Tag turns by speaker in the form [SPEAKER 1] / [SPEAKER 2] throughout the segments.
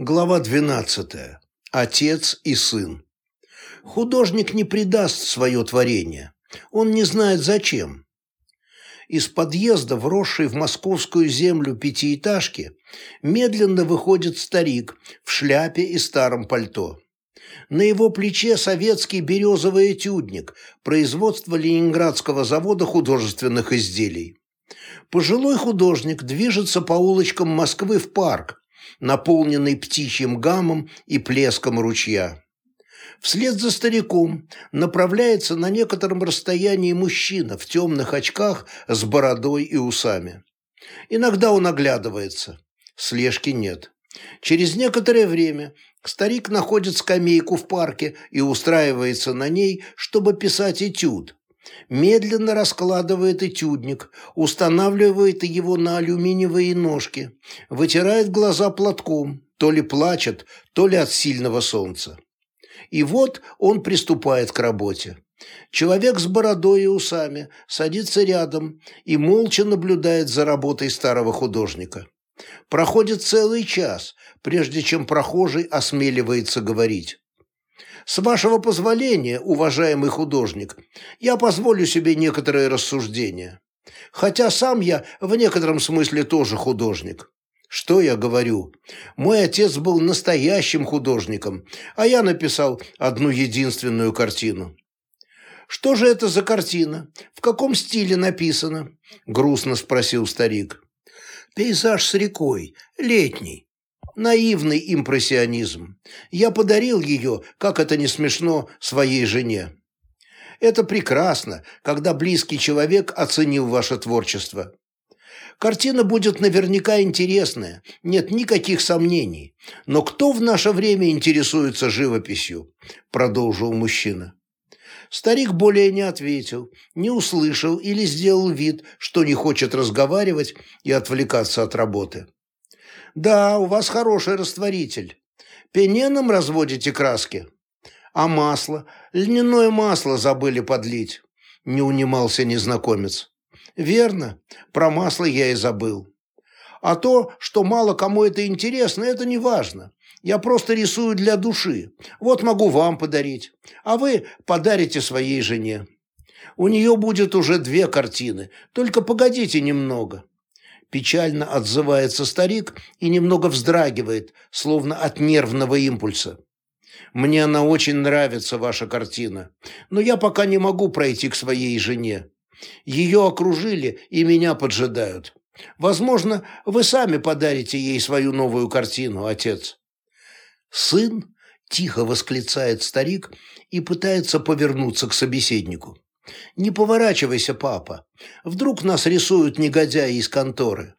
[SPEAKER 1] Глава 12. Отец и сын. Художник не предаст свое творение. Он не знает зачем. Из подъезда, вросшей в московскую землю пятиэтажки, медленно выходит старик в шляпе и старом пальто. На его плече советский березовый этюдник, производство Ленинградского завода художественных изделий. Пожилой художник движется по улочкам Москвы в парк, наполненный птичьим гамом и плеском ручья. Вслед за стариком направляется на некотором расстоянии мужчина в темных очках с бородой и усами. Иногда он оглядывается. Слежки нет. Через некоторое время старик находит скамейку в парке и устраивается на ней, чтобы писать этюд, медленно раскладывает этюдник, устанавливает его на алюминиевые ножки, вытирает глаза платком, то ли плачет, то ли от сильного солнца. И вот он приступает к работе. Человек с бородой и усами садится рядом и молча наблюдает за работой старого художника. Проходит целый час, прежде чем прохожий осмеливается говорить. С вашего позволения, уважаемый художник, я позволю себе некоторые рассуждения. Хотя сам я в некотором смысле тоже художник. Что я говорю? Мой отец был настоящим художником, а я написал одну единственную картину. «Что же это за картина? В каком стиле написано?» – грустно спросил старик. «Пейзаж с рекой, летний наивный импрессионизм. Я подарил ее, как это не смешно, своей жене. Это прекрасно, когда близкий человек оценил ваше творчество. Картина будет наверняка интересная, нет никаких сомнений. Но кто в наше время интересуется живописью? Продолжил мужчина. Старик более не ответил, не услышал или сделал вид, что не хочет разговаривать и отвлекаться от работы. Да, у вас хороший растворитель. Пененом разводите краски? А масло? Льняное масло забыли подлить. Не унимался незнакомец. Верно, про масло я и забыл. А то, что мало кому это интересно, это не важно. Я просто рисую для души. Вот могу вам подарить. А вы подарите своей жене. У нее будет уже две картины. Только погодите немного печально отзывается старик и немного вздрагивает, словно от нервного импульса. «Мне она очень нравится, ваша картина, но я пока не могу пройти к своей жене. Ее окружили и меня поджидают. Возможно, вы сами подарите ей свою новую картину, отец». «Сын?» – тихо восклицает старик и пытается повернуться к собеседнику. Не поворачивайся, папа. Вдруг нас рисуют негодяи из конторы.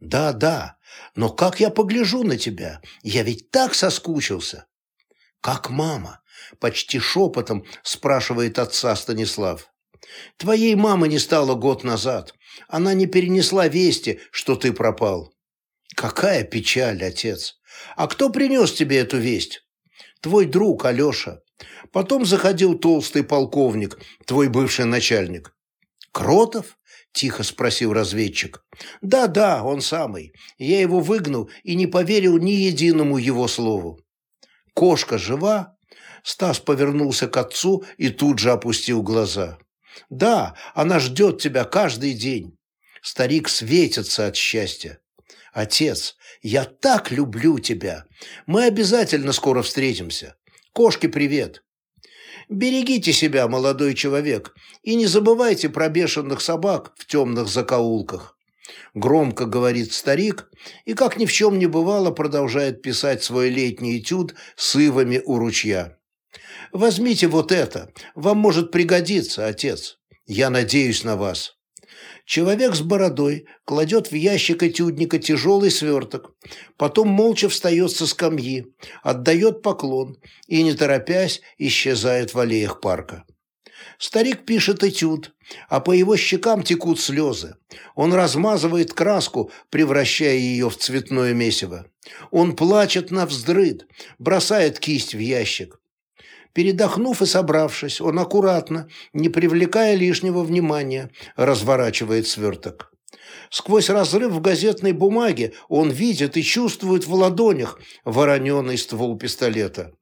[SPEAKER 1] Да, да, но как я погляжу на тебя? Я ведь так соскучился. Как мама? Почти шепотом спрашивает отца Станислав. Твоей мамы не стало год назад. Она не перенесла вести, что ты пропал. Какая печаль, отец. А кто принес тебе эту весть? Твой друг Алеша. Потом заходил толстый полковник, твой бывший начальник. «Кротов?» – тихо спросил разведчик. «Да-да, он самый. Я его выгнал и не поверил ни единому его слову». «Кошка жива?» Стас повернулся к отцу и тут же опустил глаза. «Да, она ждет тебя каждый день». Старик светится от счастья. «Отец, я так люблю тебя. Мы обязательно скоро встретимся. Кошке привет. Берегите себя, молодой человек, и не забывайте про бешеных собак в темных закоулках. Громко говорит старик и, как ни в чем не бывало, продолжает писать свой летний этюд с у ручья. «Возьмите вот это, вам может пригодиться, отец. Я надеюсь на вас». Человек с бородой кладет в ящик этюдника тяжелый сверток, потом молча встает со скамьи, отдает поклон и, не торопясь, исчезает в аллеях парка. Старик пишет этюд, а по его щекам текут слезы. Он размазывает краску, превращая ее в цветное месиво. Он плачет на вздрыд, бросает кисть в ящик. Передохнув и собравшись, он аккуратно, не привлекая лишнего внимания, разворачивает сверток. Сквозь разрыв в газетной бумаге он видит и чувствует в ладонях вороненый ствол пистолета.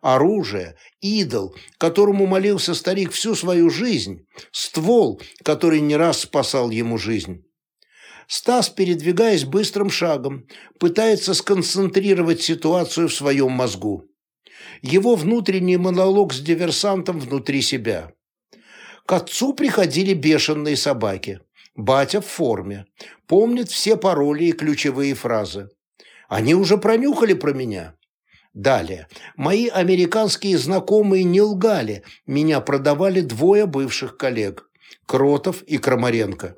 [SPEAKER 1] Оружие, идол, которому молился старик всю свою жизнь, ствол, который не раз спасал ему жизнь. Стас, передвигаясь быстрым шагом, пытается сконцентрировать ситуацию в своем мозгу. Его внутренний монолог с диверсантом внутри себя. К отцу приходили бешеные собаки. Батя в форме. Помнит все пароли и ключевые фразы. Они уже пронюхали про меня. Далее. Мои американские знакомые не лгали. Меня продавали двое бывших коллег. Кротов и Крамаренко.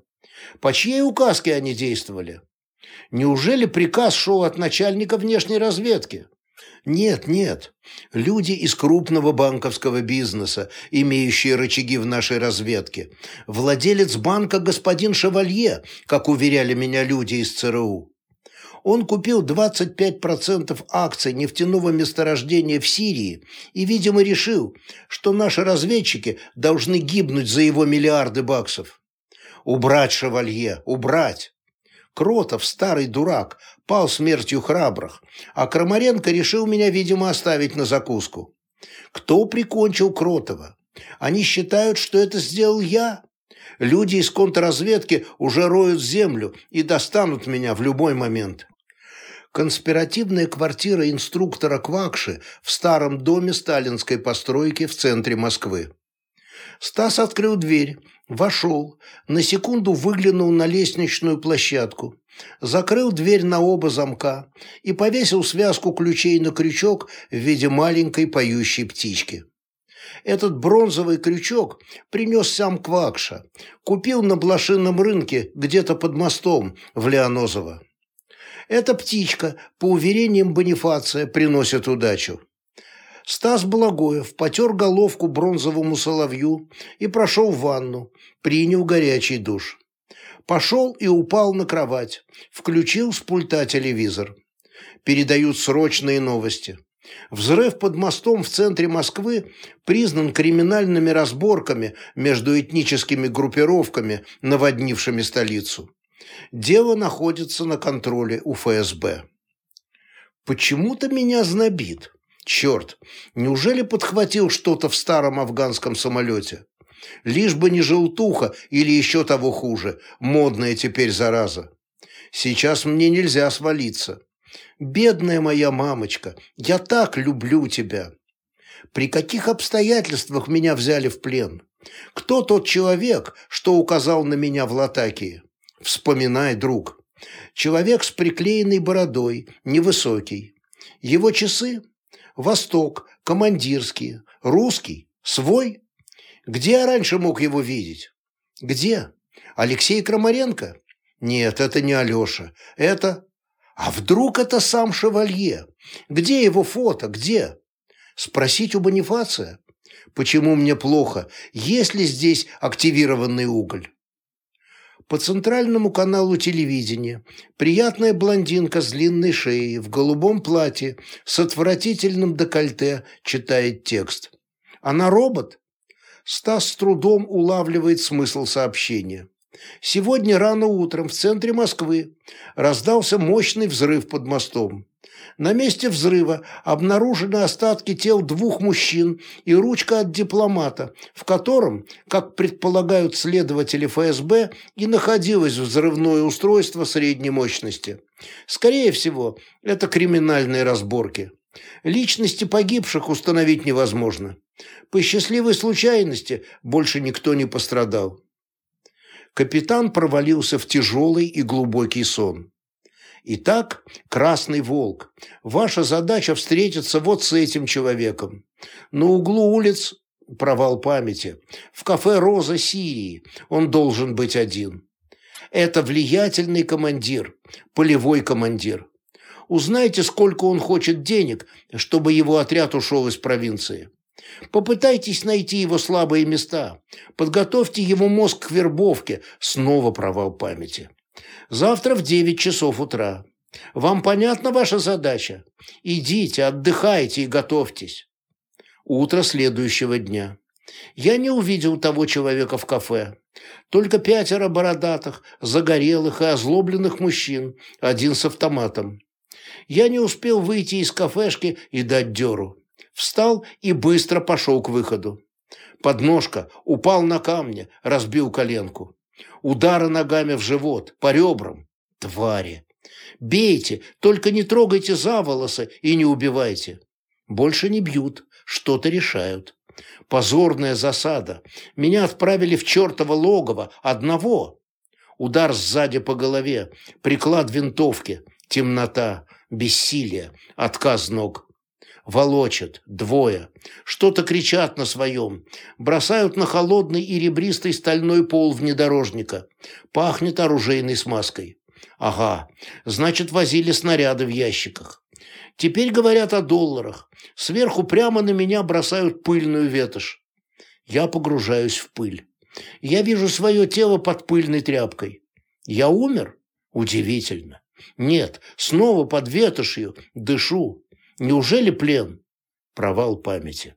[SPEAKER 1] По чьей указке они действовали? Неужели приказ шел от начальника внешней разведки? Нет, нет. Люди из крупного банковского бизнеса, имеющие рычаги в нашей разведке. Владелец банка господин Шевалье, как уверяли меня люди из ЦРУ. Он купил 25% акций нефтяного месторождения в Сирии и, видимо, решил, что наши разведчики должны гибнуть за его миллиарды баксов. Убрать Шевалье, убрать! Кротов, старый дурак, пал смертью храбрых, а Крамаренко решил меня, видимо, оставить на закуску. Кто прикончил Кротова? Они считают, что это сделал я? Люди из контрразведки уже роют землю и достанут меня в любой момент. Конспиративная квартира инструктора Квакши в старом доме сталинской постройки в центре Москвы. Стас открыл дверь, вошел, на секунду выглянул на лестничную площадку, закрыл дверь на оба замка и повесил связку ключей на крючок в виде маленькой поющей птички. Этот бронзовый крючок принес сам Квакша, купил на блошином рынке где-то под мостом в Леонозово. Эта птичка, по уверениям Бонифация, приносит удачу. Стас Благоев потер головку бронзовому соловью и прошел в ванну, принял горячий душ. Пошел и упал на кровать, включил с пульта телевизор. Передают срочные новости. Взрыв под мостом в центре Москвы признан криминальными разборками между этническими группировками, наводнившими столицу. Дело находится на контроле у ФСБ. Почему-то меня знобит. Черт, неужели подхватил что-то в старом афганском самолете? Лишь бы не желтуха или еще того хуже, модная теперь зараза. Сейчас мне нельзя свалиться. Бедная моя мамочка, я так люблю тебя. При каких обстоятельствах меня взяли в плен? Кто тот человек, что указал на меня в Латакии? Вспоминай, друг. Человек с приклеенной бородой, невысокий. Его часы Восток, командирский, русский, свой. Где я раньше мог его видеть? Где? Алексей Крамаренко? Нет, это не Алеша. Это... А вдруг это сам Шевалье? Где его фото? Где? Спросить у Бонифация? Почему мне плохо? Есть ли здесь активированный уголь? По центральному каналу телевидения приятная блондинка с длинной шеей в голубом платье с отвратительным декольте читает текст. Она робот? Стас с трудом улавливает смысл сообщения. Сегодня рано утром в центре Москвы раздался мощный взрыв под мостом. На месте взрыва обнаружены остатки тел двух мужчин и ручка от дипломата, в котором, как предполагают следователи ФСБ, и находилось взрывное устройство средней мощности. Скорее всего, это криминальные разборки. Личности погибших установить невозможно. По счастливой случайности больше никто не пострадал. Капитан провалился в тяжелый и глубокий сон. Итак, Красный Волк, ваша задача встретиться вот с этим человеком. На углу улиц провал памяти. В кафе «Роза Сирии» он должен быть один. Это влиятельный командир, полевой командир. Узнайте, сколько он хочет денег, чтобы его отряд ушел из провинции. Попытайтесь найти его слабые места. Подготовьте его мозг к вербовке. Снова провал памяти. Завтра в 9 часов утра. Вам понятна ваша задача? Идите, отдыхайте и готовьтесь. Утро следующего дня. Я не увидел того человека в кафе. Только пятеро бородатых, загорелых и озлобленных мужчин, один с автоматом. Я не успел выйти из кафешки и дать дёру. Встал и быстро пошел к выходу. Подножка упал на камни, разбил коленку. Удары ногами в живот, по ребрам. Твари! Бейте, только не трогайте за волосы и не убивайте. Больше не бьют, что-то решают. Позорная засада. Меня отправили в чертово логово одного. Удар сзади по голове, приклад винтовки, темнота, бессилие, отказ ног. Волочат, двое, что-то кричат на своем, бросают на холодный и ребристый стальной пол внедорожника. Пахнет оружейной смазкой. Ага, значит, возили снаряды в ящиках. Теперь говорят о долларах. Сверху прямо на меня бросают пыльную ветошь. Я погружаюсь в пыль. Я вижу свое тело под пыльной тряпкой. Я умер? Удивительно. Нет, снова под ветошью, дышу. Неужели плен? Провал памяти.